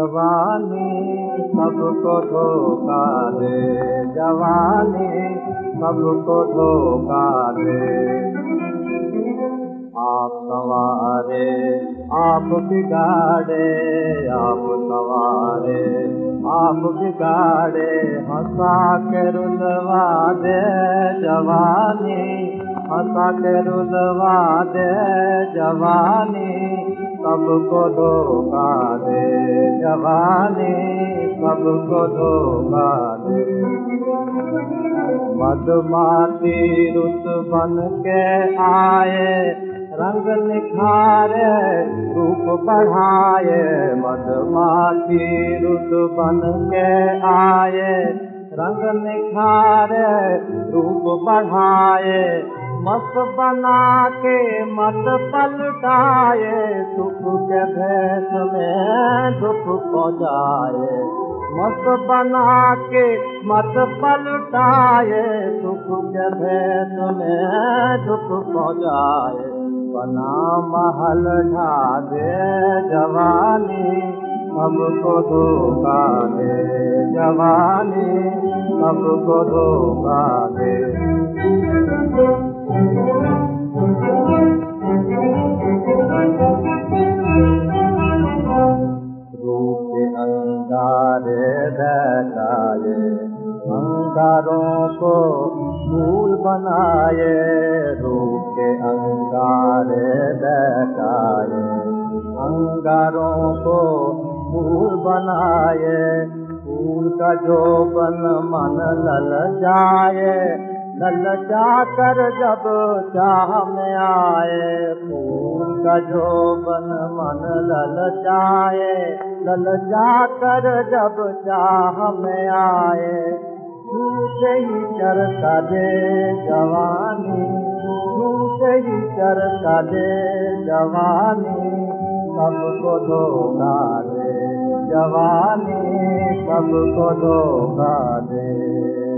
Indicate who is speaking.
Speaker 1: जवानी सबको धोखा दे जवानी सबको धोखा दे। आप सवारे आप बिगाड़े आप सवारे आप बिगाड़े हंसा के रुलवा दे जवानी हंसा के रुलवा दे जवानी सबको धोखा दे। जवानी सबको धोखा दे। मधुमाती रुत बन के आए, रंग निखारे, रूप बढ़ाए। मधुमाती रुत बन के आए, रंग निखारे, रूप बढ़ाए। मत बना के मत पलटाए सुख के भेष में दुख पहुँचाए मत बना के मत पलटाए सुख के भेष में दुख बना महल दे। जवानी दे। रूप अंगारे को फूल बनाए रूप के अंगारे दटाए अंगारों को फूल बनाए फूल का जो बन मन लल जाए ललचा कर जब चाह में आए का जो बन मन ललचा कर जब चाह में आए झूठे ही चरका दे जवानी। ही चरका दे जवानी सबको धोखा दे जवानी सबको धोखा दे